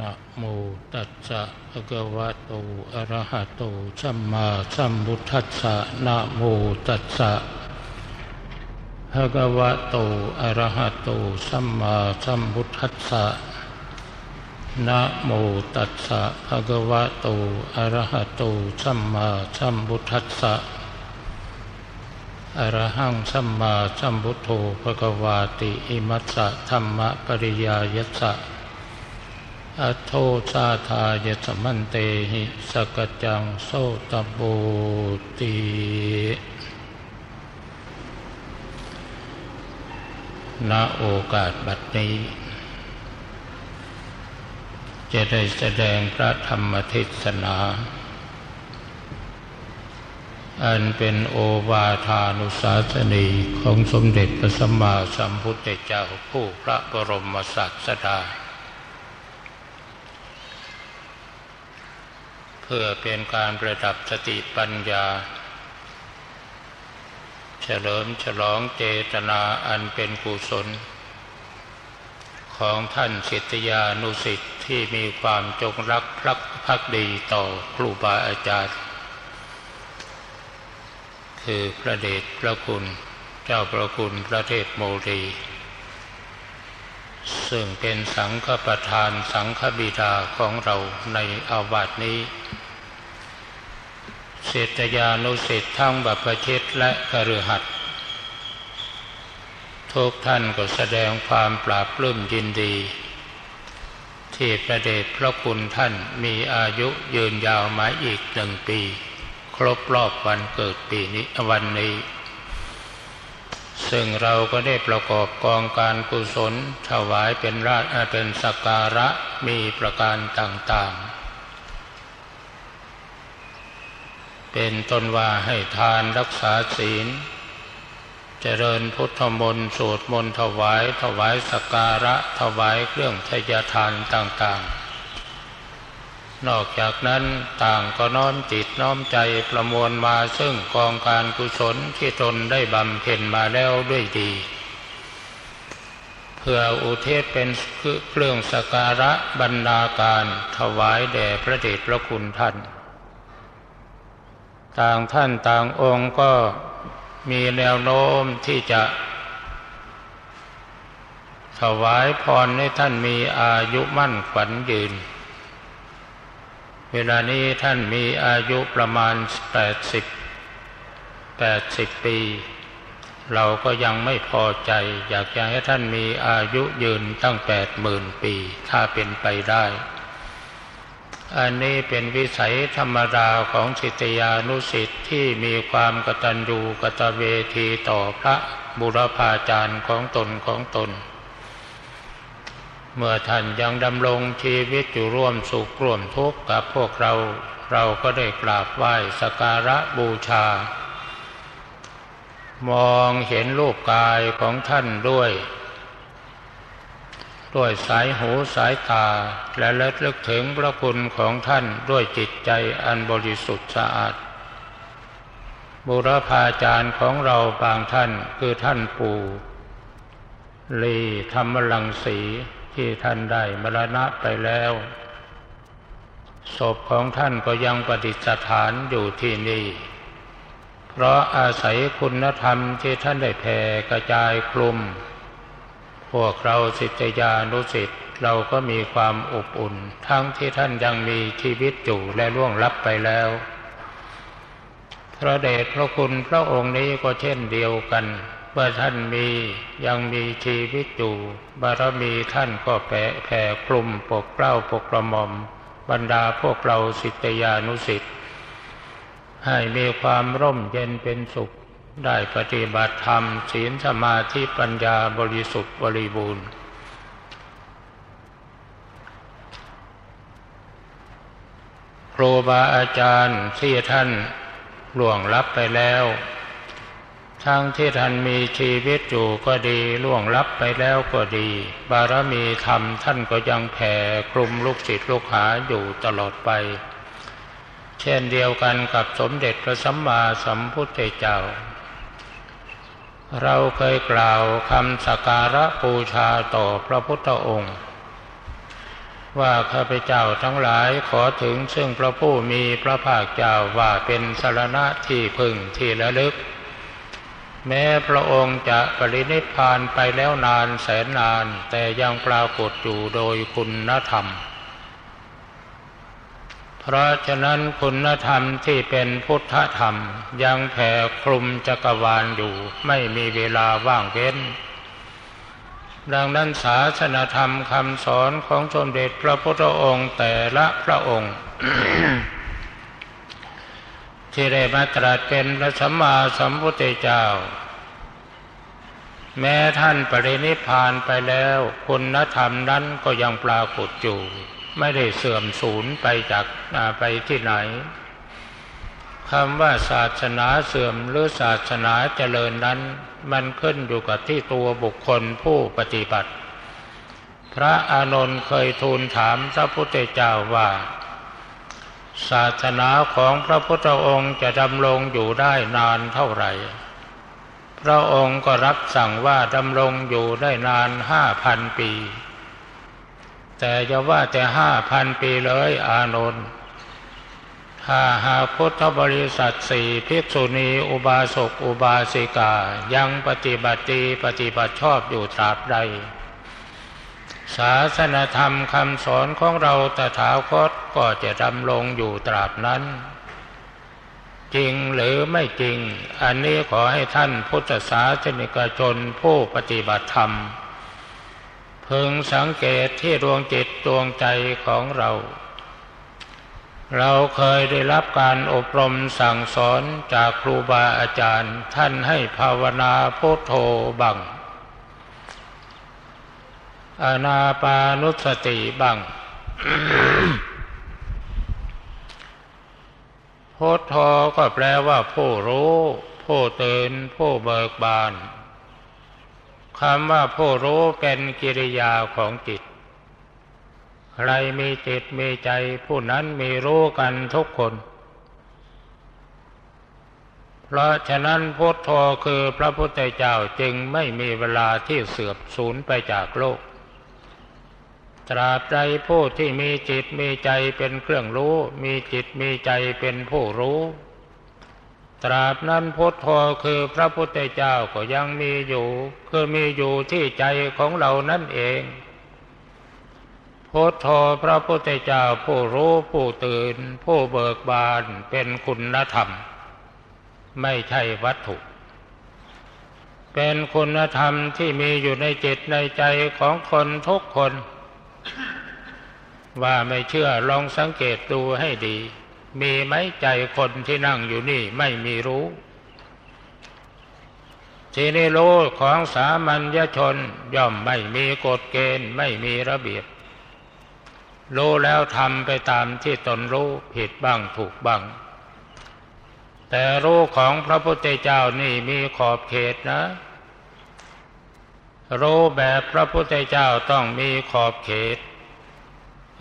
นะโมตัสสะภะคะวะโต อะระหะโต สัมมาสัมพุทธัสสะนะโมตัสสะภะคะวะโต อะระหะโต สัมมาสัมพุทธัสสะนะโมตัสสะภะคะวะโต อะระหะโต สัมมาสัมพุทธัสสะอรหังสัมมาสัมพุทโธภะคะวาติ อิมัสสะธรรมะปริยายัสสะ อโทชาทายสมันเตหิสกจังโสตบูติณโอกาสบัดนี้ จะได้แสดงพระธรรมเทศนา อันเป็นโอวาทานุสาสนีของสมเด็จพระสัมมาสัมพุทธเจ้าผู้พระบรมศาสดาเพื่อเป็นการประดับสติปัญญา เฉลิมฉลองเจตนาอันเป็นกุศล ของท่านศิษยานุสิตที่มีความจงรักภักพักดีต่อครูบาอาจารย์ คือพระเดชพระคุณเจ้าพระคุณพระเทพโมรีซึ่งเป็นสังฆประธานสังฆบิดาของเราในอาวาสนี้ เศรษฐยานุสิตทั้งบัพชิตและกฤหัสทุกท่านก็แสดงความปราบปลื้มยินดี ที่ประเดชพระคุณท่านมีอายุยืนยาวมาอีกหนึ่งปี ครบรอบวันเกิดปีนี้วันนี้ ซึ่งเราก็ได้ประกอบกองการกุศลถวายเป็นราชเป็นสักการะมีประการต่างๆ เป็นต้นว่าให้ทานรักษาศีล เจริญพุทธมนต์สวดมนต์ถวาย ถวายสักการะถวายเครื่องทยทานต่างๆ นอกจากนั้นต่างก็น้อมจิตน้อมใจประมวลมาซึ่งกองการกุศลที่ตนได้บำเพ็ญมาแล้วด้วยดี เพื่ออุเทศเป็นเครื่องสการะบรรดาการถวายแด่พระเดชพระคุณท่าน ต่างท่านต่างองค์ก็มีแนวโน้มที่จะถวายพรให้ท่านมีอายุมั่นขวัญยืน เวลานี้ท่านมีอายุประมาณแปดสิบแปดสิบปี เราก็ยังไม่พอใจ อยากจะให้ท่านมีอายุยืนตั้งแปดหมื่นปี ถ้าเป็นไปได้ อันนี้เป็นวิสัยธรรมดาของสิทธยานุสิทธิ์ที่มีความกตัญญูกตเวทีต่อพระบุรพาจารย์ของตนของตน เมื่อท่านยังดำรงชีวิตอยู่ร่วมสุขร่วมทุกข์กับพวกเราเราก็ได้กราบไหว้สการะบูชา มองเห็นรูปกายของท่านด้วย ด้วยสายหูสายตา และระลึกถึงพระคุณของท่านด้วยจิตใจอันบริสุทธิ์สะอาด บุรพาจารย์ของเราบางท่านคือท่านปู่ลีธรรมลังสีที่ท่านได้มรณะไปแล้ว ศพของท่านก็ยังประดิษฐานอยู่ที่นี่ เพราะอาศัยคุณธรรมที่ท่านได้แผ่กระจายคลุม พวกเราสิทธยานุสิทธิ์เราก็มีความอบอุ่น ทั้งที่ท่านยังมีชีวิตอยู่และล่วงลับไปแล้วพระเดชพระคุณพระองค์นี้ก็เช่นเดียวกันเมื่อท่านมียังมีชีวิตอยู่บารมีท่านก็แผ่แผ่คลุมปกเกล้าปกกระหม่อม บรรดาพวกเราสิทธยานุสิทธิ์ให้มีความร่มเย็นเป็นสุข ได้ปฏิบัติธรรมศีลสมาธิปัญญาบริสุทธิ์บริบูรณ์ ครูบาอาจารย์ที่ท่านล่วงลับไปแล้ว ทั้งที่ท่านมีชีวิตอยู่ก็ดีล่วงลับไปแล้วก็ดี บารมีธรรมท่านก็ยังแผ่คลุมลูกศิษย์ลูกหาอยู่ตลอดไป เช่นเดียวกันกับสมเด็จพระสัมมาสัมพุทธเจ้า เราเคยกล่าวคำสักการะบูชาต่อพระพุทธองค์ ว่าข้าพเจ้าทั้งหลายขอถึงซึ่งพระผู้มีพระภาคเจ้าว่าเป็นสารณะที่พึ่งที่ระลึก แม้พระองค์จะปรินิพพานไปแล้วนานแสนนานแต่ยังปรากฏอยู่โดยคุณธรรม เพราะฉะนั้นคุณธรรมที่เป็นพุทธธรรม ยังแผ่คลุมจักรวาลอยู่ไม่มีเวลาว่างเว้น ดังนั้นศาสนธรรมคำสอนของสมเด็จพระพุทธองค์แต่ละพระองค์ที่ได้มาตรัสเป็นพระสัมมาสัมพุทธเจ้า แม้ท่านปรินิพานไปแล้ว คุณธรรมนั้นก็ยังปรากฏอยู่ ไม่ได้เสื่อมสูญไปจากไปที่ไหนคำว่าศาสนาเสื่อมหรือศาสนาเจริญนั้น มันขึ้นอยู่กับที่ตัวบุคคลผู้ปฏิบัติ พระอานนท์เคยทูลถามพระพุทธเจ้าว่า ศาสนาของพระพุทธองค์จะดำรงอยู่ได้นานเท่าไหร่ พระองค์ก็รับสั่งว่าดำรงอยู่ได้นานห้าพันปี แต่จะว่าแต่ห้าพันปีเลยอานนท์ถ้าหาพุทธบริษัทสี่ภิกษุณีอุบาสกอุบาสิกา ยังปฏิบัติปฏิบัติชอบอยู่ตราบใด ศาสนธรรมคำสอนของเราตถาคตก็จะดำรงอยู่ตราบนั้น จริงหรือไม่จริง อันนี้ขอให้ท่านพุทธศาสนิกชนผู้ปฏิบัติธรรม พึงสังเกตที่ดวงจิตดวงใจของเรา เราเคยได้รับการอบรมสั่งสอนจากครูบาอาจารย์ ท่านให้ภาวนาพุทโธบังอนาปานุสติบังพุทโธก็แปลว่าผู้รู้ ผู้ตื่นผู้เบิกบาน คำว่าผู้รู้เป็นกิริยาของจิต ใครมีจิตมีใจ ผู้นั้นมีรู้กันทุกคน เพราะฉะนั้นพุทโธคือพระพุทธเจ้าจึงไม่มีเวลาที่เสื่อมสูญไปจากโลก ตราบใดผู้ที่มีจิตมีใจเป็นเครื่องรู้ มีจิตมีใจเป็นผู้รู้ ตราบนั้นพุทโธคือพระพุทธเจ้าก็ยังมีอยู่ คือมีอยู่ที่ใจของเรานั่นเองพุทโธพระพุทธเจ้าผู้รู้ผู้ตื่น ผู้เบิกบานเป็นคุณธรรม ไม่ใช่วัตถุ เป็นคุณธรรมที่มีอยู่ในจิตในใจของคนทุกคน ว่าไม่เชื่อลองสังเกตดูให้ดี มีไหมใจคนที่นั่งอยู่นี่ไม่มีรู้ ที่ในโลกของสามัญญชนย่อมไม่มีกฎเกณฑ์ไม่มีระเบียบ รู้แล้วทำไปตามที่ตนรู้ผิดบ้างถูกบ้าง แต่รู้ของพระพุทธเจ้านี่มีขอบเขตนะ รู้แบบพระพุทธเจ้าต้องมีขอบเขต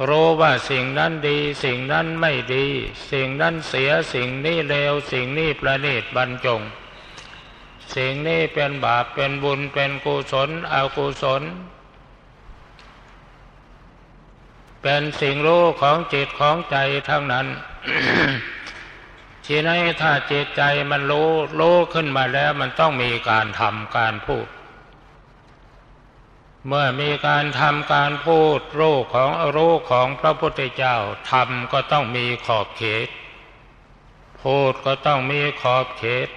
รู้ว่าสิ่งนั้นดี สิ่งนั้นไม่ดี สิ่งนั้นเสียสิ่งนี้เลวสิ่งนี้ประณีตบรรจง สิ่งนี้เป็นบาปเป็นบุญเป็นกุศลอกุศล เป็นสิ่งรู้ของจิตของใจทั้งนั้นทีนี้ถ้าจิตใจมันรู้รู้ขึ้นมาแล้วมันต้องมีการทำการพูด เมื่อมีการทำการพูดรู้ของรู้ของพระพุทธเจ้าทำก็ต้องมีขอบเขต พูดก็ต้องมีขอบเขต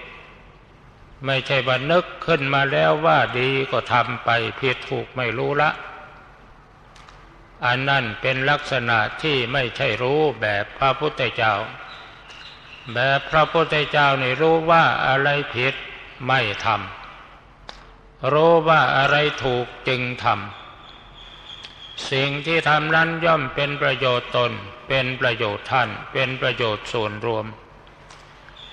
ไม่ใช่บันนึกขึ้นมาแล้วว่าดีก็ทำไปผิดถูกไม่รู้ละ อันนั่นเป็นลักษณะที่ไม่ใช่รู้แบบพระพุทธเจ้า แบบพระพุทธเจ้าในรู้ว่าอะไรผิดไม่ทำ รู้ว่าอะไรถูกจึงทำสิ่งที่ทำนั้นย่อมเป็นประโยชน์ตน เป็นประโยชน์ท่าน เป็นประโยชน์ส่วนรวม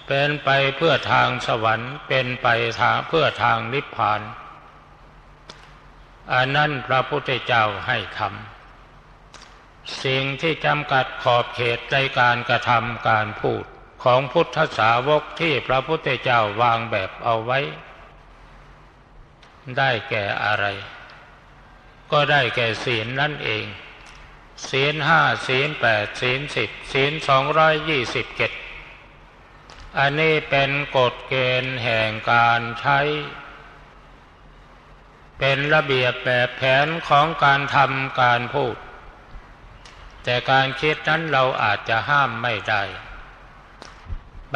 เป็นไปเพื่อทางสวรรค์ เป็นไปทางเพื่อทางนิพพานอันนั้นพระพุทธเจ้าให้ทำสิ่งที่จำกัดขอบเขตในการกระทำการพูดของพุทธสาวกที่พระพุทธเจ้าวางแบบเอาไว้ ได้แก่อะไร ก็ได้แก่ศีลนั่นเองศีลห้าศีลแปดศีลสิบศีลสองร้อยยี่สิบเจ็ดอันนี้เป็นกฎเกณฑ์แห่งการใช้ เป็นระเบียบแบบแผนของการทำการพูด แต่การคิดนั้นเราอาจจะห้ามไม่ได้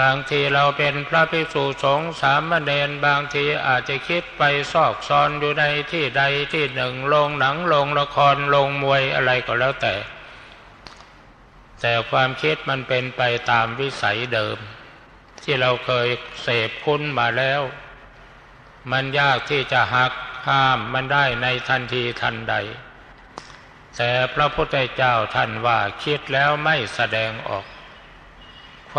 บางทีเราเป็นพระภิกษุสงฆ์สามเณรบางทีอาจจะคิดไปซอกซอนอยู่ในที่ใดที่หนึ่งลงหนังลงละครลงมวยอะไรก็แล้วแต่ แต่ความคิดมันเป็นไปตามวิสัยเดิม ที่เราเคยเสพคุ้นมาแล้ว มันยากที่จะหักห้ามมันได้ในทันทีทันใด แต่พระพุทธเจ้าท่านว่าคิดแล้วไม่แสดงออก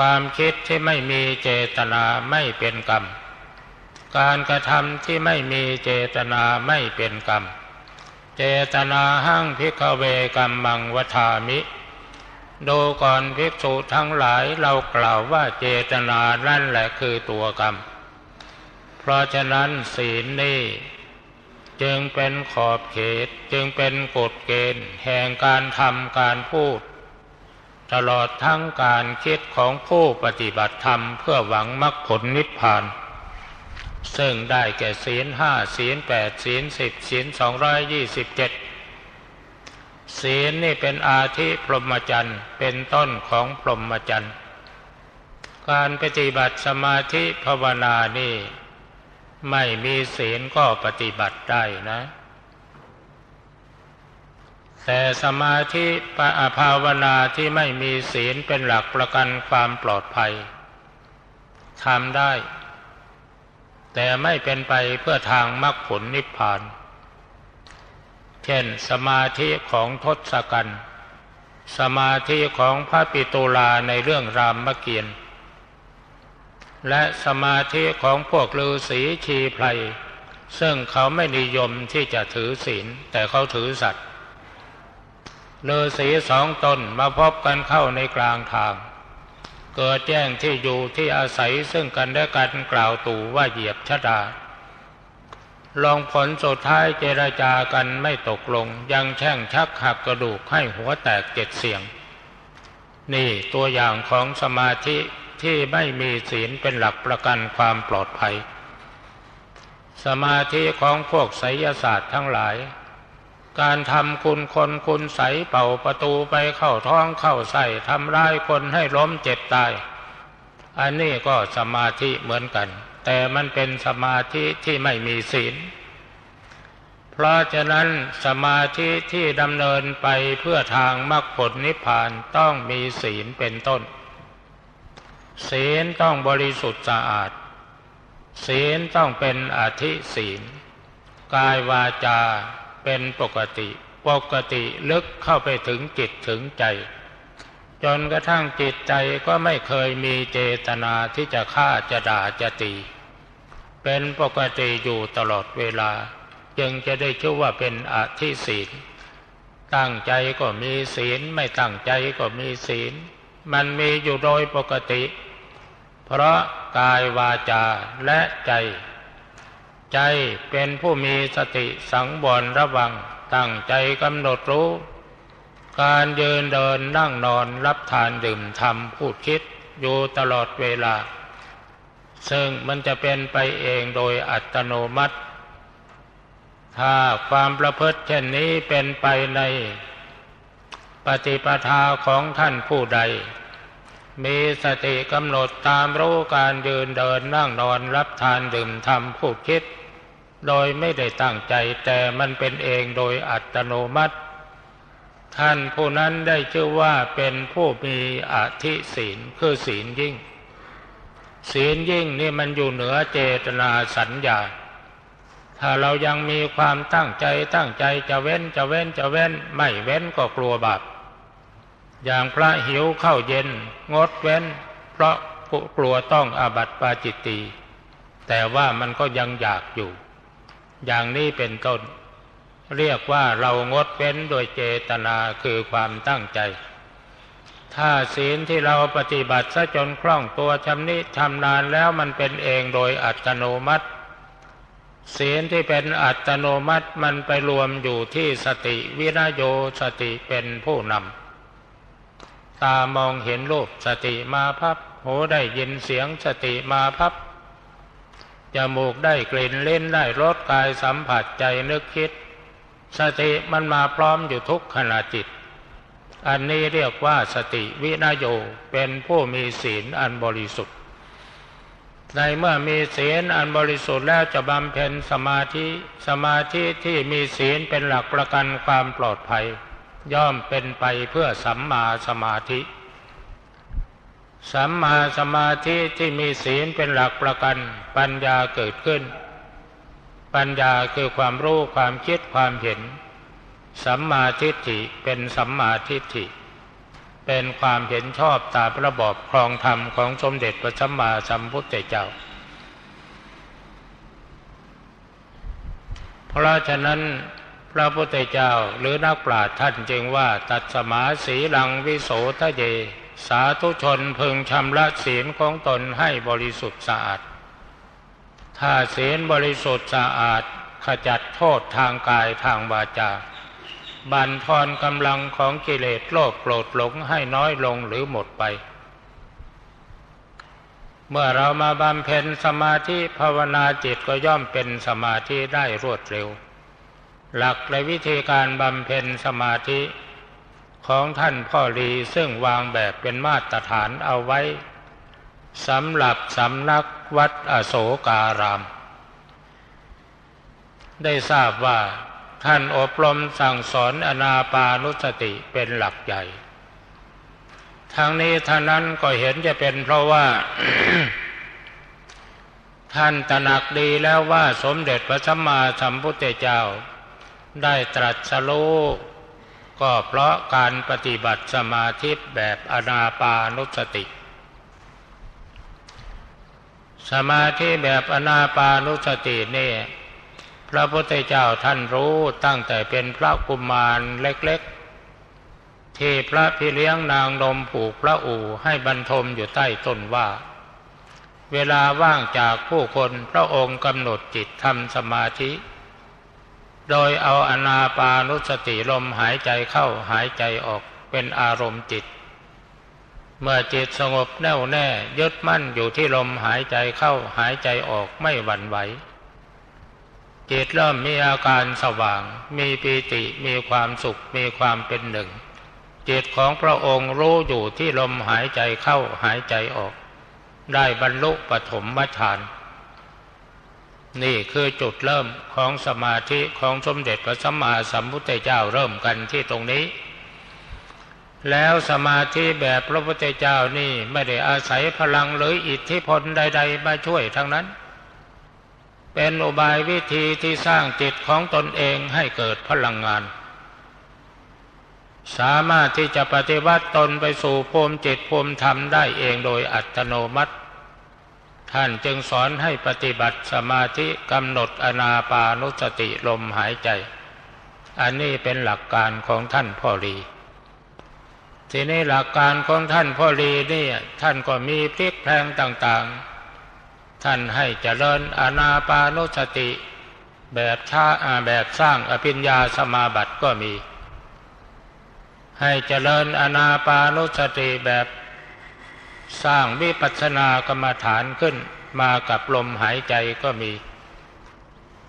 ความคิดที่ไม่มีเจตนาไม่เป็นกรรม การกระทำที่ไม่มีเจตนาไม่เป็นกรรม เจตนาหั่งพิกเวกรรมังวทามิ ดูก่อนภิกษุทั้งหลายเรากล่าวว่าเจตนานั่นแหละคือตัวกรรม เพราะฉะนั้นศีลนี้จึงเป็นขอบเขตจึงเป็นกฎเกณฑ์แห่งการทำการพูด ตลอดทั้งการคิดของผู้ปฏิบัติธรรมเพื่อหวังมรรคผลนิพพาน ซึ่งได้แก่ศีลห้าศีลแปดศีลสิบศีลสองร้อยยี่สิบเจ็ดศีลนี่เป็นอาธิพรหมจรรย์เป็นต้นของพรหมจรรย์การปฏิบัติสมาธิภาวนานี่ ไม่มีศีลก็ปฏิบัติได้นะ แต่สมาธิปะภาวนาที่ไม่มีศีลเป็นหลักประกันความปลอดภัยทำได้ แต่ไม่เป็นไปเพื่อทางมรรคผลนิพพาน เช่น สมาธิของทศกัณฐ์สมาธิของพระปิตุลาในเรื่องรามเกียรติและสมาธิของพวกฤาษีชีไพรซึ่งเขาไม่นิยมที่จะถือศีลแต่เขาถือสัตว์ ฤาษีสองตนมาพบกันเข้าในกลางทาง เกิดแจ้งที่อยู่ที่อาศัยซึ่งกันและกันกล่าวตู่ว่าเหยียบชะดา ลองผลสุดท้ายเจรจากันไม่ตกลง ยังแช่งชักหักกระดูกให้หัวแตกเจ็ดเสียง นี่ตัวอย่างของสมาธิที่ไม่มีศีลเป็นหลักประกันความปลอดภัย สมาธิของพวกไสยศาสตร์ทั้งหลาย การทำคุณคนคุณใสเป่าประตูไปเข้าท้องเข้าใส่ทำร้ายคนให้ล้มเจ็บตาย อันนี้ก็สมาธิเหมือนกัน แต่มันเป็นสมาธิที่ไม่มีศีล เพราะฉะนั้นสมาธิที่ดำเนินไปเพื่อทางมรรคผลนิพพานต้องมีศีลเป็นต้น ศีลต้องบริสุทธิ์สะอาด ศีลต้องเป็นอธิศีล กายวาจา เป็นปกติ ปกติลึกเข้าไปถึงจิตถึงใจ จนกระทั่งจิตใจก็ไม่เคยมีเจตนาที่จะฆ่าจะด่าจะตี เป็นปกติอยู่ตลอดเวลา จึงจะได้ชื่อว่าเป็นอธิศีลตั้งใจก็มีศีลไม่ตั้งใจก็มีศีล มันมีอยู่โดยปกติ เพราะกายวาจาและใจ ใจเป็นผู้มีสติสังวรระวัง ตั้งใจกำหนดรู้ การยืนเดินนั่งนอนรับทานดื่มทำพูดคิดอยู่ตลอดเวลา ซึ่งมันจะเป็นไปเองโดยอัตโนมัติ ถ้าความประพฤติเช่นนี้เป็นไปในปฏิปทาของท่านผู้ใด มีสติกำหนดตามรู้การยืนเดินนั่งนอนรับทานดื่มทำพูดคิด โดยไม่ได้ตั้งใจแต่มันเป็นเองโดยอัตโนมัติ ท่านผู้นั้นได้ชื่อว่าเป็นผู้มีอธิศีลคือศีลยิ่ง ศีลยิ่งนี่มันอยู่เหนือเจตนาสัญญา ถ้าเรายังมีความตั้งใจตั้งใจจะเว้นจะเว้นจะเว้นไม่เว้นก็กลัวบาปอย่างพระหิวเข้าเย็น งดเว้น เพราะกลัวต้องอาบัติปาจิตตีแต่ว่ามันก็ยังอยากอยู่ อย่างนี้เป็นต้น เรียกว่าเรางดเว้นโดยเจตนาคือความตั้งใจ ถ้าศีลที่เราปฏิบัติซะจนคล่องตัวชำนิชำนาญแล้วมันเป็นเองโดยอัตโนมัติศีลที่เป็นอัตโนมัติมันไปรวมอยู่ที่สติวินโยสติเป็นผู้นำตามองเห็นรูปสติมาพับ หูได้ยินเสียงสติมาพับ จมูกได้กลิ่นเล่นได้รสกายสัมผัสใจนึกคิด สติมันมาพร้อมอยู่ทุกขณะจิต อันนี้เรียกว่าสติวินโยเป็นผู้มีศีลอันบริสุทธิ์ ในเมื่อมีศีลอันบริสุทธิ์แล้วจะบำเพ็ญสมาธิสมาธิที่มีศีลเป็นหลักประกันความปลอดภัย ย่อมเป็นไปเพื่อสัมมาสมาธิ สัมมาสมาธิที่มีศีลเป็นหลักประกัน ปัญญาเกิดขึ้น ปัญญาคือความรู้ความคิดความเห็น สัมมาทิฏฐิเป็นสัมมาทิฏฐิ เป็นความเห็นชอบตามระบอบครองธรรมของสมเด็จพระสัมมาสัมพุทธเจ้า เพราะฉะนั้นพระพุทธเจ้าหรือนักปราชญ์ท่านจึงว่าตัดสมาสีลังวิโสทะเย สาธุชนพึงชำระศีลของตนให้บริสุทธิ์สะอาด ถ้าศีลบริสุทธิ์สะอาดขจัดโทษทางกายทางวาจา บันทอนกำลังของกิเลสโลภโกรธหลงให้น้อยลงหรือหมดไป เมื่อเรามาบำเพ็ญสมาธิภาวนาจิตก็ย่อมเป็นสมาธิได้รวดเร็ว หลักและวิธีการบำเพ็ญสมาธิ ของท่านพ่อรีซึ่งวางแบบเป็นมาตรฐานเอาไว้สำหรับสำนักวัดอโศการาม ได้ทราบว่าท่านอบรมสั่งสอนอนาปานุสติเป็นหลักใหญ่ทางนี้ท่านั้นก็เห็นจะเป็นเพราะว่า ท่านตระหนักดีแล้วว่าสมเด็จพระสัมมาสัมพุทธเจ้า ได้ตรัสรู้ ก็เพราะการปฏิบัติสมาธิแบบอนาปานุสติ สมาธิแบบอนาปานุสตินี่พระพุทธเจ้าท่านรู้ตั้งแต่เป็นพระกุมารเล็กๆ ที่พระพี่เลี้ยงนางนมผูกพระอู่ให้บรรทมอยู่ใต้ต้นว่า เวลาว่างจากผู้คนพระองค์กำหนดจิตทำสมาธิ โดยเอาอนาปานุสติลมหายใจเข้าหายใจออกเป็นอารมณ์จิต เมื่อจิตสงบแน่วแน่ยึดมั่นอยู่ที่ลมหายใจเข้าหายใจออกไม่หวั่นไหวจิตเริ่มมีอาการสว่าง มีปีติมีความสุขมีความเป็นหนึ่ง จิตของพระองค์รู้อยู่ที่ลมหายใจเข้าหายใจออก ได้บรรลุปฐมฌาน นี่คือจุดเริ่มของสมาธิของสมเด็จพระสัมมาสัมพุทธเจ้าเริ่มกันที่ตรงนี้ แล้วสมาธิแบบพระพุทธเจ้านี่ไม่ได้อาศัยพลังหรืออิทธิพลใด ๆ มาช่วยทั้งนั้น เป็นอุบายวิธีที่สร้างจิตของตนเองให้เกิดพลังงาน สามารถที่จะปฏิวัติตนไปสู่ภูมิจิตภูมิธรรมได้เองโดยอัตโนมัติ ท่านจึงสอนให้ปฏิบัติสมาธิกำหนดอนาปานุสติลมหายใจ อันนี้เป็นหลักการของท่านพ่อรี ทีนี้หลักการของท่านพ่อรีนี่ท่านก็มีพลิกแพลงต่างๆ ท่านให้เจริญอนาปานุสติ แบบชาแบบสร้างอภิญญาสมาบัติก็มี ให้เจริญอนาปานุสติแบบ สร้างวิปัสสนากรรมฐานขึ้นมากับลมหายใจก็มี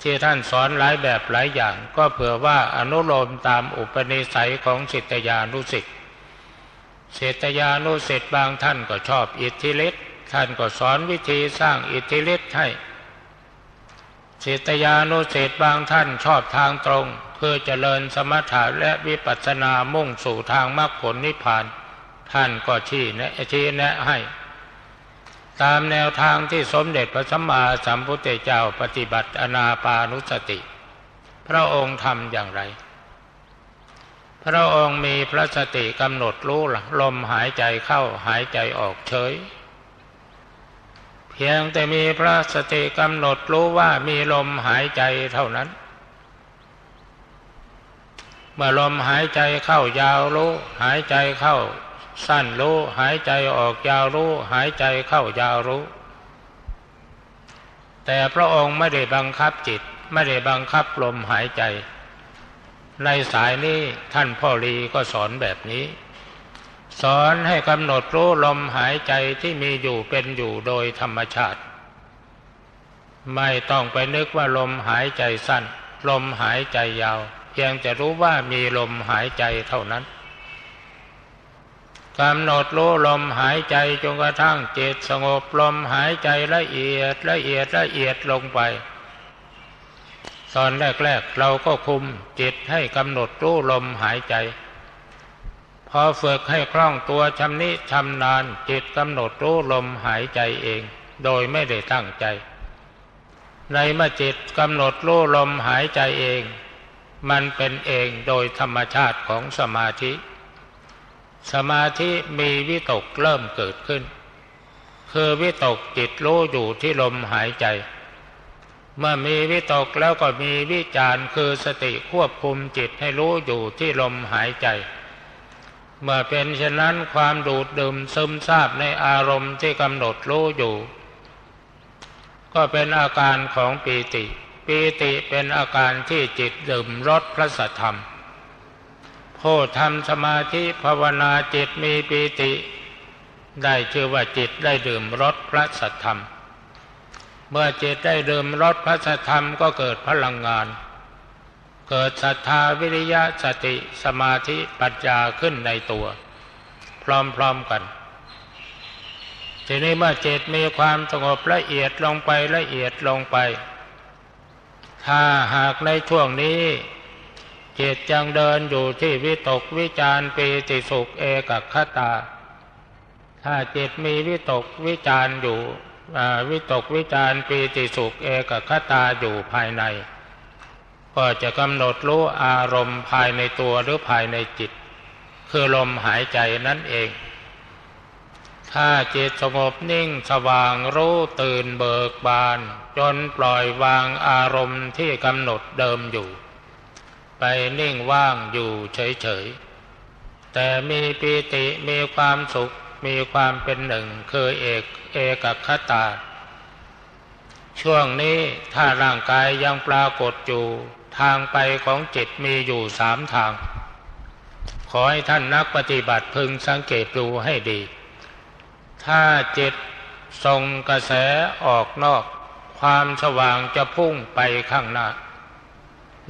ที่ท่านสอนหลายแบบหลายอย่าง ก็เผื่อว่าอนุโลมตามอุปนิสัยของสิทธยานุสิทธิสิทยานุสิทธิบางท่านก็ชอบอิทธิฤทธิท่านก็สอนวิธีสร้างอิทธิฤทธิ์ให้สิตยานุเศษบางท่านชอบทางตรง เพื่อเจริญสมถะและวิปัสสนามุ่งสู่ทางมรรคผลนิพพาน ท่านก็ชี้แนะชี้แนะให้ ตามแนวทางที่สมเด็จพระสัมมาสัมพุทธเจ้าปฏิบัติอนาปานุสติ พระองค์ทำอย่างไร พระองค์มีพระสติกำหนดรู้ลมหายใจเข้าหายใจออกเฉย เพียงแต่มีพระสติกำหนดรู้ว่ามีลมหายใจเท่านั้นเมื่อลมหายใจเข้ายาวรู้หายใจเข้า สั้นรู้ หายใจออกยาวรู้ หายใจเข้ายาวรู้ แต่พระองค์ไม่ได้บังคับจิต ไม่ได้บังคับลมหายใจ ในสายนี้ท่านพ่อรีก็สอนแบบนี้ สอนให้กำหนดรู้ลมหายใจที่มีอยู่เป็นอยู่โดยธรรมชาติ ไม่ต้องไปนึกว่าลมหายใจสั้น ลมหายใจยาว เพียงจะรู้ว่ามีลมหายใจเท่านั้น กำหนดรู้ลมหายใจจนกระทั่งจิตสงบลมหายใจละเอียดละเอียดละเอียดลงไป ตอนแรกๆเราก็คุมจิตให้กำหนดรู้ลมหายใจ พอฝึกให้คล่องตัวชำนิชำนาญจิตกำหนดรู้ลมหายใจเอง โดยไม่ได้ตั้งใจ ในเมื่อจิตกำหนดรู้ลมหายใจเอง มันเป็นเองโดยธรรมชาติของสมาธิ สมาธิมีวิตกเริ่มเกิดขึ้น คือวิตกจิตรู้อยู่ที่ลมหายใจ เมื่อมีวิตกแล้วก็มีวิจารคือสติควบคุมจิตให้รู้อยู่ที่ลมหายใจ เมื่อเป็นเช่นนั้นความดูดดื่มซึมซาบในอารมณ์ที่กำหนดรู้อยู่ ก็เป็นอาการของปีติ ปีติเป็นอาการที่จิตดื่มรสพระสัทธรรม ผู้ทำสมาธิภาวนาจิตมีปีติ ได้ชื่อว่าจิตได้ดื่มรสพระสัทธรรม เมื่อจิตได้ดื่มรสพระสัทธรรมก็เกิดพลังงาน เกิดศรัทธาวิริยะสติสมาธิปัญญาขึ้นในตัว พร้อมๆกันทีนี้เมื่อจิตมีความสงบละเอียดลงไปละเอียดลงไป ถ้าหากในช่วงนี้ จิตยังเดินอยู่ที่วิตกวิจารปีติสุขเอกคตา ถ้าจิตมีวิตกวิจารอยู่วิตกวิจารปีติสุขเอกคตาอยู่ภายใน ก็จะกำหนดรู้อารมณ์ภายในตัวหรือภายในจิต คือลมหายใจนั่นเอง ถ้าจิตสงบนิ่งสว่างรู้ตื่นเบิกบาน จนปล่อยวางอารมณ์ที่กำหนดเดิมอยู่ ไปนิ่งว่างอยู่เฉยๆ แต่มีปีติมีความสุขมีความเป็นหนึ่งคือเอกเอกคตา ช่วงนี้ถ้าร่างกายยังปรากฏอยู่ ทางไปของจิตมีอยู่สามทาง ขอให้ท่านนักปฏิบัติพึงสังเกตดูให้ดี ถ้าจิตส่งกระแสออกนอก ความสว่างจะพุ่งไปข้างหน้า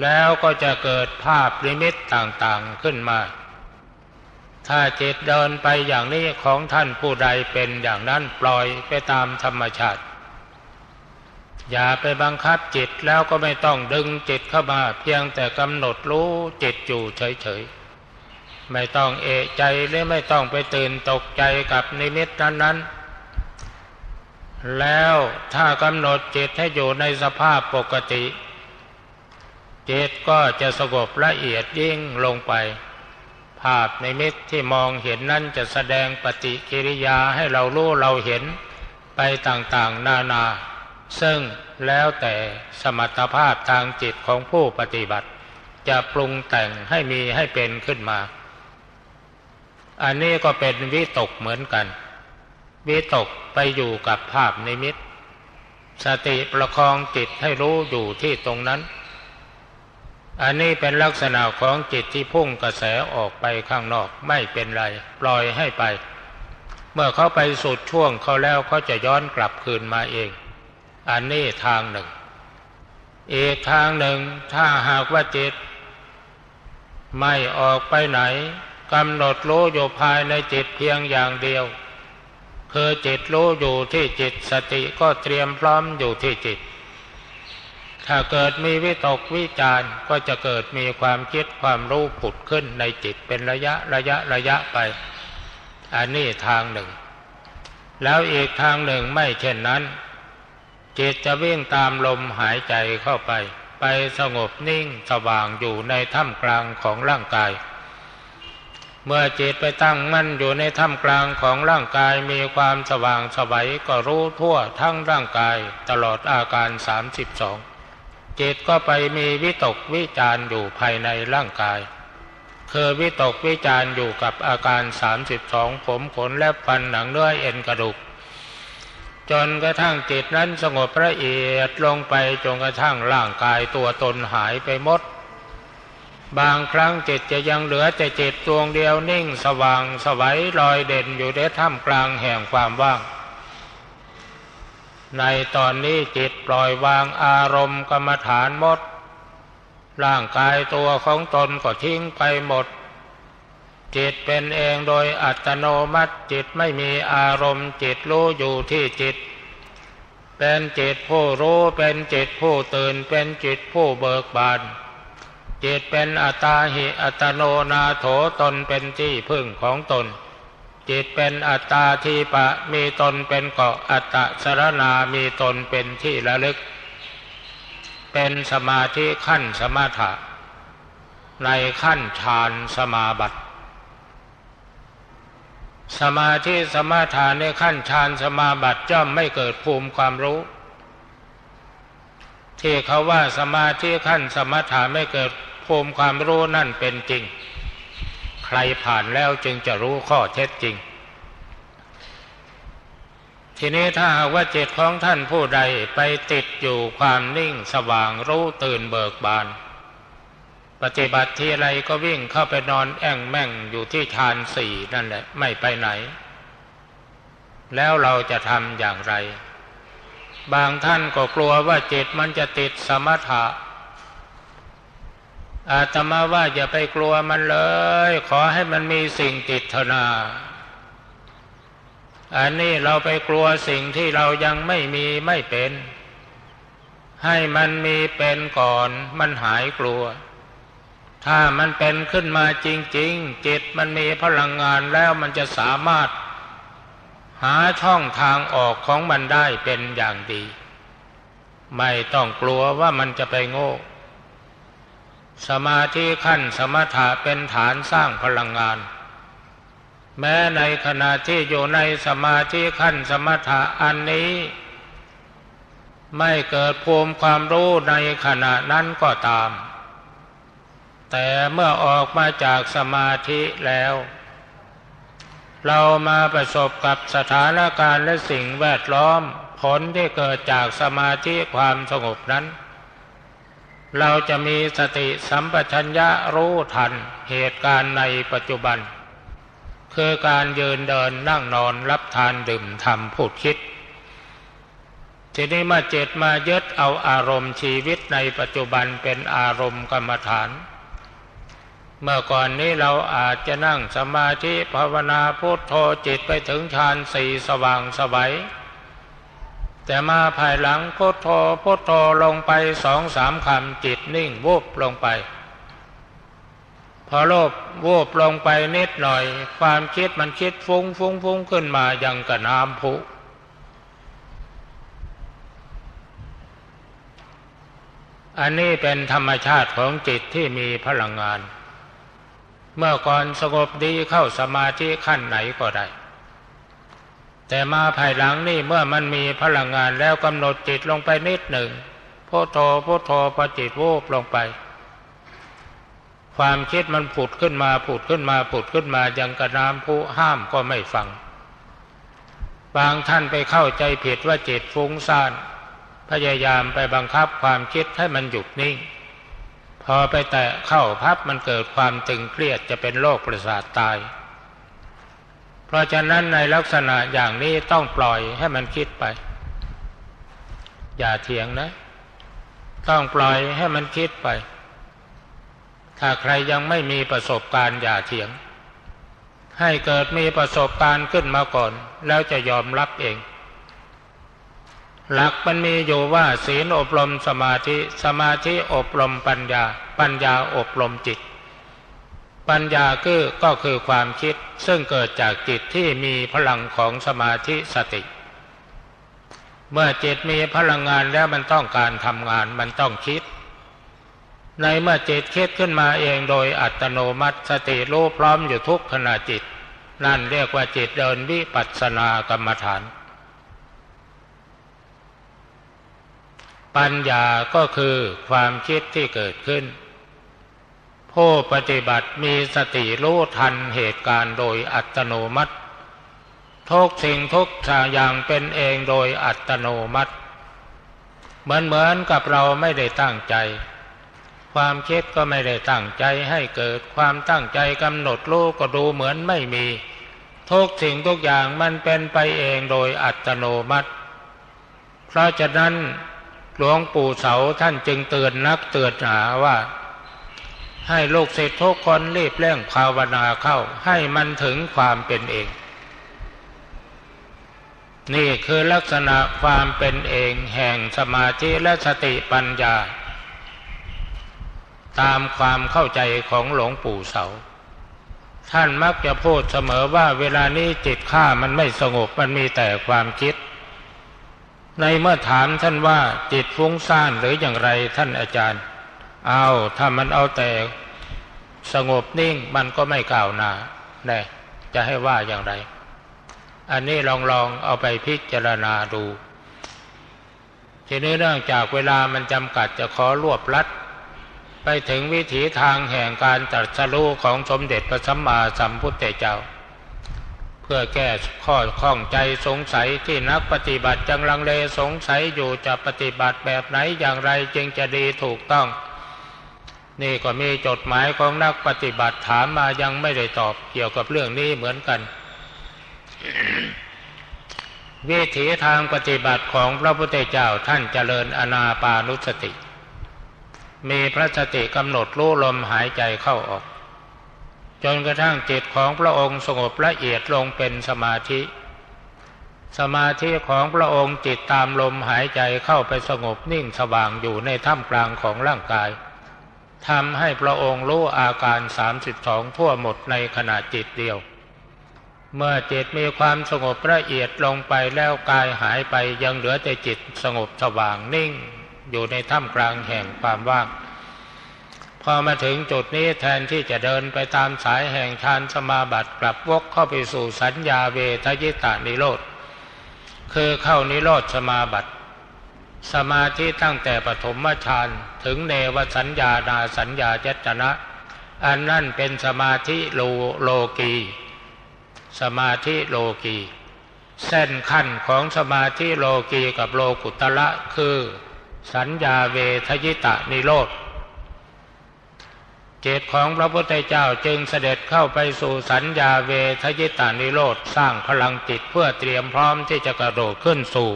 แล้วก็จะเกิดภาพลิมิตต่างๆขึ้นมา ถ้าจิตเดินไปอย่างนี้ของท่านผู้ใดเป็นอย่างนั้นปล่อยไปตามธรรมชาติ อย่าไปบังคับจิตแล้วก็ไม่ต้องดึงจิตเข้ามา เพียงแต่กำหนดรู้จิตอยู่เฉยๆ ไม่ต้องเอะใจหรือไม่ต้องไปตื่นตกใจกับนิมิตนั้นๆแล้วถ้ากำหนดจิตให้อยู่ในสภาพปกติ จิตก็จะสงบละเอียดยิ่งลงไป ภาพในมิตที่มองเห็นนั่นจะแสดงปฏิกิริยาให้เรารู้เราเห็นไปต่างๆนานา ซึ่งแล้วแต่สมรรถภาพทางจิตของผู้ปฏิบัติ จะปรุงแต่งให้มีให้เป็นขึ้นมา อันนี้ก็เป็นวิตกเหมือนกัน วิตกไปอยู่กับภาพในมิตสติประคองจิตให้รู้อยู่ที่ตรงนั้น อันนี้เป็นลักษณะของจิตที่พุ่งกระแสออกไปข้างนอกไม่เป็นไร ปล่อยให้ไป เมื่อเขาไปสุดช่วงเขาแล้วเขาจะย้อนกลับคืนมาเอง อันนี้ทางหนึ่ง อีกทางหนึ่งถ้าหากว่าจิต ไม่ออกไปไหนกำหนดรู้อยู่ภายในจิตเพียงอย่างเดียวคือจิตรู้อยู่ที่จิตสติก็เตรียมพร้อมอยู่ที่จิต ถ้าเกิดมีวิตกวิจารก็จะเกิดมีความคิดความรู้ผุดขึ้นในจิตเป็นระยะระยะระยะไป อันนี้ทางหนึ่ง แล้วอีกทางหนึ่งไม่เช่นนั้น จิตจะวิ่งตามลมหายใจเข้าไป ไปสงบนิ่งสว่างอยู่ในถ้ำกลางของร่างกาย เมื่อจิตไปตั้งมั่นอยู่ในถ้ำกลางของร่างกายมีความสว่างสวัยก็รู้ทั่วทั้งร่างกายตลอดอาการสามสิบสอง จิตก็ไปมีวิตกวิจารอยู่ภายในร่างกาย คือวิตกวิจารอยู่กับอาการสามสิบสองผมขนและฟันหนังเนื้อเอ็นกระดูก จนกระทั่งจิตนั้นสงบละเอียดลงไปจนกระทั่งร่างกายตัวตนหายไปหมด บางครั้งจิตจะยังเหลือแต่จิตดวงเดียวนิ่งสว่างสวัยลอยเด่นอยู่ในท่ามกลางแห่งความว่าง ในตอนนี้จิตปล่อยวางอารมณ์กรรมฐานหมด ร่างกายตัวของตนก็ทิ้งไปหมด จิตเป็นเองโดยอัตโนมัติจิตไม่มีอารมณ์จิตรู้อยู่ที่จิต เป็นจิตผู้รู้เป็นจิตผู้ตื่นเป็นจิตผู้เบิกบานจิตเป็นอัตตาหิอัตโนนาโถตนเป็นที่พึ่งของตน จิตเป็นอัตตาทีปะมีตนเป็นเกาะอัตตะสรณามีตนเป็นที่ระลึก เป็นสมาธิขั้นสมถะ ในขั้นฌานสมาบัติ สมาธิสมาทานในขั้นฌานสมาบัติย่อมไม่เกิดภูมิความรู้ ที่เขาว่าสมาธิขั้นสมถะไม่เกิดภูมิความรู้นั่นเป็นจริง ใครผ่านแล้วจึงจะรู้ข้อเท็จจริง ทีนี้ถ้าหากว่าจิตของท่านผู้ใดไปติดอยู่ความนิ่งสว่างรู้ตื่นเบิกบาน ปฏิบัติทีไรก็วิ่งเข้าไปนอนแอ่งแม่งอยู่ที่ฌานสี่นั่นแหละไม่ไปไหน แล้วเราจะทำอย่างไร บางท่านก็กลัวว่าจิตมันจะติดสมถะ อาตมาว่าอย่าไปกลัวมันเลย ขอให้มันมีสิ่งติดเถนา อันนี้เราไปกลัวสิ่งที่เรายังไม่มีไม่เป็น ให้มันมีเป็นก่อนมันหายกลัว ถ้ามันเป็นขึ้นมาจริง ๆ จิตมันมีพลังงานแล้วมันจะสามารถ หาช่องทางออกของมันได้เป็นอย่างดี ไม่ต้องกลัวว่ามันจะไปโง่ สมาธิขั้นสมถะเป็นฐานสร้างพลังงาน แม้ในขณะที่อยู่ในสมาธิขั้นสมถะอันนี้ ไม่เกิดภูมิความรู้ในขณะนั้นก็ตาม แต่เมื่อออกมาจากสมาธิแล้ว เรามาประสบกับสถานการณ์และสิ่งแวดล้อมผลที่เกิดจากสมาธิความสงบนั้น เราจะมีสติสัมปชัญญะรู้ทันเหตุการณ์ในปัจจุบัน คือการยืนเดินนั่งนอนรับทานดื่มทำพูดคิด ทีนี้มาเจตมายึดเอาอารมณ์ชีวิตในปัจจุบันเป็นอารมณ์กรรมฐาน เมื่อก่อนนี้เราอาจจะนั่งสมาธิภาวนาพุทโธจิตไปถึงฌานสี่สว่างสบาย แต่มาภายหลังพุทโธพุทโธลงไปสองสามคำจิตนิ่งวูบลงไป พอโลภวูบลงไปนิดหน่อย ความคิดมันคิดฟุ้งฟุ้งฟุ้งขึ้นมาอย่างกระน้ำผุอันนี้เป็นธรรมชาติของจิตที่มีพลังงาน เมื่อก่อนสงบดีเข้าสมาธิขั้นไหนก็ได้ แต่มาภายหลังนี่เมื่อมันมีพลังงานแล้วกำหนดจิตลงไปนิดหนึ่งพุทโธพุทโธพอจิตวูบลงไป ความคิดมันผุดขึ้นมาผุดขึ้นมาผุดขึ้นมายังกระน้ำผู้ห้ามก็ไม่ฟัง บางท่านไปเข้าใจผิดว่าจิตฟุ้งซ่าน พยายามไปบังคับความคิดให้มันหยุดนิ่ง พอไปแตะเข้าพับมันเกิดความตึงเครียดจะเป็นโรคประสาทตาย เพราะฉะนั้นในลักษณะอย่างนี้ต้องปล่อยให้มันคิดไป อย่าเถียงนะ ต้องปล่อยให้มันคิดไป ถ้าใครยังไม่มีประสบการณ์อย่าเถียง ให้เกิดมีประสบการณ์ขึ้นมาก่อน แล้วจะยอมรับเอง หลักมันมีอยู่ว่าศีลอบรมสมาธิ สมาธิอบรมปัญญา ปัญญาอบรมจิต ปัญญาคือก็คือความคิดซึ่งเกิดจากจิตที่มีพลังของสมาธิสติ เมื่อจิตมีพลังงานแล้วมันต้องการทำงานมันต้องคิด ในเมื่อจิตคิดขึ้นมาเองโดยอัตโนมัติสติรู้พร้อมอยู่ทุกขณะจิต นั่นเรียกว่าจิตเดินวิปัสสนากรรมฐาน ปัญญาก็คือความคิดที่เกิดขึ้น ผู้ปฏิบัติมีสติรู้ทันเหตุการณ์โดยอัตโนมัติ ทุกสิ่งทุกอย่างเป็นเองโดยอัตโนมัติ เหมือนเหมือนกับเราไม่ได้ตั้งใจ ความคิดก็ไม่ได้ตั้งใจให้เกิดความตั้งใจกำหนดรู้ก็ดูเหมือนไม่มี ทุกสิ่งทุกอย่างมันเป็นไปเองโดยอัตโนมัติ เพราะฉะนั้นหลวงปู่เสาท่านจึงเตือนนักเตือนหาว่า ให้ลูกศิษย์ทุกคนรีบเร่งภาวนาเข้า ให้มันถึงความเป็นเอง นี่คือลักษณะความเป็นเองแห่งสมาธิและสติปัญญา ตามความเข้าใจของหลวงปู่เสา ท่านมักจะพูดเสมอว่าเวลานี้จิตข้ามันไม่สงบมันมีแต่ความคิด ในเมื่อถามท่านว่าจิตฟุ้งซ่านหรืออย่างไรท่านอาจารย์ เอาถ้ามันเอาแต่สงบนิ่งมันก็ไม่กล่าวหนาแน่จะให้ว่าอย่างไร อันนี้ลองลองเอาไปพิจารณาดู ทีนี้เนื่องจากเวลามันจำกัดจะขอรวบลัด ไปถึงวิถีทางแห่งการตัดสรู้ของสมเด็จพระสัมมาสัมพุทธเจ้า เพื่อแก้ข้อข้องใจสงสัยที่นักปฏิบัติจังลังเลสงสัยอยู่จะปฏิบัติแบบไหนอย่างไรจึงจะดีถูกต้อง นี่ก็มีจดหมายของนักปฏิบัติถามมายังไม่ได้ตอบเกี่ยวกับเรื่องนี้เหมือนกัน วิถีทางปฏิบัติของพระพุทธเจ้าท่านเจริญอนาปานุสติ มีพระสติกำหนดรู้ลมหายใจเข้าออก จนกระทั่งจิตของพระองค์สงบละเอียดลงเป็นสมาธิ สมาธิของพระองค์จิตตามลมหายใจเข้าไปสงบนิ่งสว่างอยู่ในท่ามกลางของร่างกาย ทำให้พระองค์รู้อาการสามสิบสองทั่วหมดในขณะจิตเดียว เมื่อจิตมีความสงบละเอียดลงไปแล้วกายหายไปยังเหลือแต่จิตสงบสว่างนิ่ง อยู่ในถ้ำกลางแห่งความว่าง พอมาถึงจุดนี้แทนที่จะเดินไปตามสายแห่งฌานสมาบัติกลับวกเข้าไปสู่สัญญาเวทยิตานิโรธคือเข้านิโรธสมาบัติ สมาธิตั้งแต่ปฐมฌานถึงเนวสัญญานาสัญญาเจตนะ อันนั่นเป็นสมาธิโลโลกี สมาธิโลกี เส้นขั้นของสมาธิโลกีกับโลกุตละคือ สัญญาเวทยิตะนิโรธเจตของพระพุทธเจ้าจึงเสด็จเข้าไปสู่สัญญาเวทยิตานิโรธสร้างพลังจิตเพื่อเตรียมพร้อมที่จะกระโดดขึ้นสู่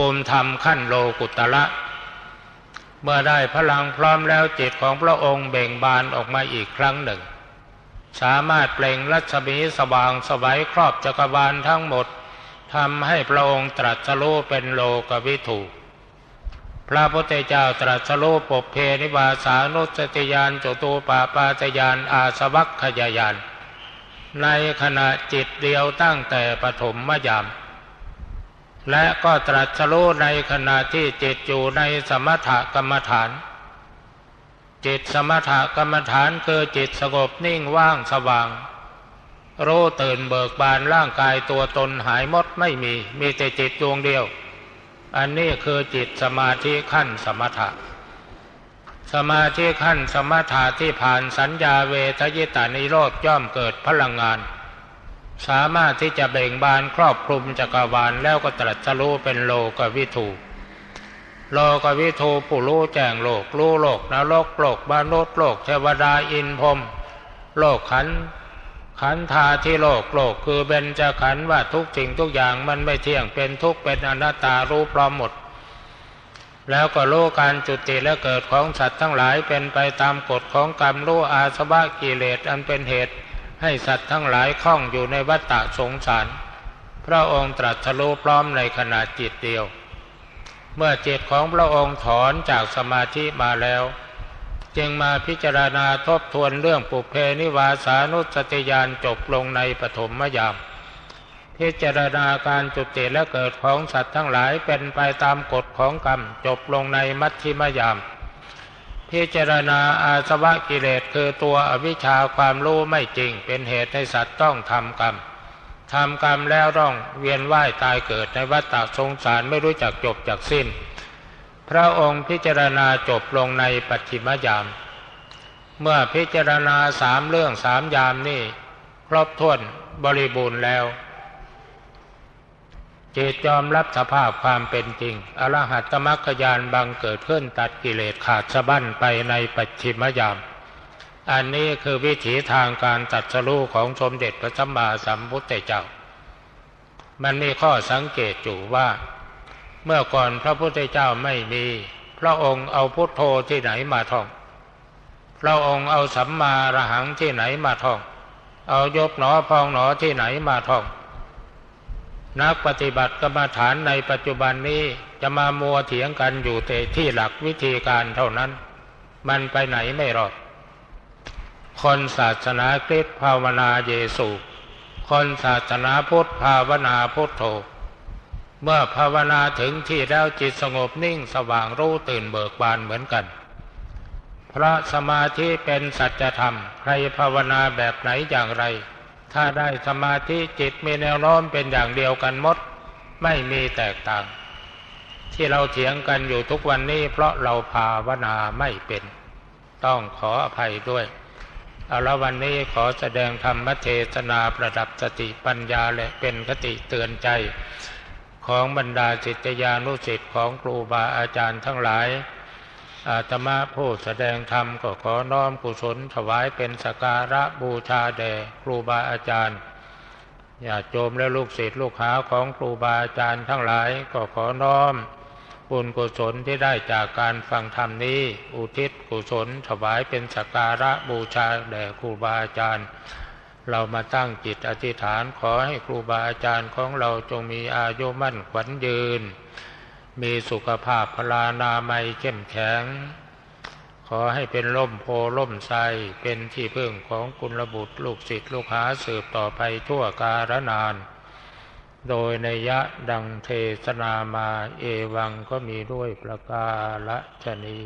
ภูมิธรรมขั้นโลกุตละ เมื่อได้พลังพร้อมแล้วจิตของพระองค์เบ่งบานออกมาอีกครั้งหนึ่ง สามารถเปล่งรัศมีสว่างสวัยครอบจักรวาลทั้งหมดทำให้พระองค์ตรัสรู้เป็นโลกวิถูพระพุทธเจ้าตรัสรู้ปกเพนิบาสานุสติยานจตูปาปาจยานอาสวัคขยายาน ในขณะจิตเดียวตั้งแต่ปฐมมยาม และก็ตรัสรู้ในขณะที่จิตอยู่ในสมถกรรมฐาน จิตสมถกรรมฐานคือจิตสงบนิ่งว่างสว่าง รู้ตื่นเบิกบานร่างกายตัวตนหายหมดไม่มี มีแต่จิตดวงเดียว อันนี้คือจิตสมาธิขั้นสมถะ สมาธิขั้นสมถะที่ผ่านสัญญาเวทยิตานิโรธย่อมเกิดพลังงาน สามารถที่จะเบ่งบานครอบคลุมจักรวาลแล้วก็ตรัสรู้เป็นโลกวิถูโลกวิทูผู้รู้แจ้งโลกรู้โลกนรกโลกมนุษย์โลกเทวดาอินพรมโลกขันขันธาที่โลกโลกคือเบญจขันว่าทุกสิ่งทุกอย่างมันไม่เที่ยงเป็นทุกเป็นอนัตตารู้พร้อมหมด แล้วก็รู้การจุติและเกิดของสัตว์ทั้งหลายเป็นไปตามกฎของกรรมรู้อาสวะกิเลสอันเป็นเหตุ ให้สัตว์ทั้งหลายคล้องอยู่ในวัฏฏะสงสาร พระองค์ตรัสรู้พร้อมในขณะจิตเดียว เมื่อจิตของพระองค์ถอนจากสมาธิมาแล้ว จึงมาพิจารณาทบทวนเรื่องปุเพนิวาสานุสติยานจบลงในปฐมยาม พิจารณาการจุติและเกิดของสัตว์ทั้งหลายเป็นไปตามกฎของกรรมจบลงในมัชชิมยาม พิจารณาอาสวะกิเลสคือตัวอวิชชาความรู้ไม่จริง เป็นเหตุให้สัตว์ต้องทำกรรมทำกรรมแล้วร้องเวียนว่ายตายเกิดในวัฏฏะสงสารไม่รู้จักจบจากสิ้น พระองค์พิจารณาจบลงในปัจฉิมยาม เมื่อพิจารณาสามเรื่องสามยามนี่ครบถ้วนบริบูรณ์แล้ว จิตยอมรับสภาพความเป็นจริง อรหัตตมรรคยานบังเกิดขึ้นตัดกิเลสขาดสะบั้นไปในปัจฉิมยาม อันนี้คือวิถีทางการตัดสรู้ของสมเด็จพระสัมมาสัมพุทธเจ้า มันมีข้อสังเกตอยู่ว่า เมื่อก่อนพระพุทธเจ้าไม่มี พระองค์เอาพุทโธที่ไหนมาท่อง พระองค์เอาสัมมาระหังที่ไหนมาท่อง เอายบหนอพองหนอที่ไหนมาท่อง นักปฏิบัติกรรมฐานในปัจจุบันนี้จะมามัวเถียงกันอยู่แต่ที่หลักวิธีการเท่านั้น มันไปไหนไม่รอด คนศาสนาคริสต์ภาวนาเยซู คนศาสนาพุทธภาวนาพุทโธ เมื่อภาวนาถึงที่แล้วจิตสงบนิ่งสว่างรู้ตื่นเบิกบานเหมือนกัน พระสมาธิเป็นสัจธรรม ใครภาวนาแบบไหนอย่างไร ถ้าได้สมาธิจิตมีแนวโน้มเป็นอย่างเดียวกันหมด ไม่มีแตกต่าง ที่เราเถียงกันอยู่ทุกวันนี้ เพราะเราภาวนาไม่เป็น ต้องขออภัยด้วย เอาละวันนี้ขอแสดงธรรมเทศนาประดับสติปัญญาและเป็นคติเตือนใจ ของบรรดาจิตยานุสิต์ของครูบาอาจารย์ทั้งหลาย อาตมาผู้แสดงธรรมก็ขอน้อมกุศลถวายเป็นสการะบูชาแด่ครูบาอาจารย์อย่าโจมและลูกศิษย์ลูกหาของครูบาอาจารย์ทั้งหลายก็ขอน้อม บุญกุศลที่ได้จากการฟังธรรมนี้ อุทิศกุศลถวายเป็นสการะบูชาแด่ครูบาอาจารย์ เรามาตั้งจิตอธิษฐานขอให้ครูบาอาจารย์ของเราจงมีอายุมั่นขวัญยืน มีสุขภาพพลานามัยเข้มแข็ง ขอให้เป็นล่มโพล่มไทรเป็นที่พึ่งของกุลบุตรลูกศิษย์ลูกหาสืบต่อไปทั่วกาลนาน โดยในยะดังเทศนามาเอวังก็มีด้วยประกาละชนี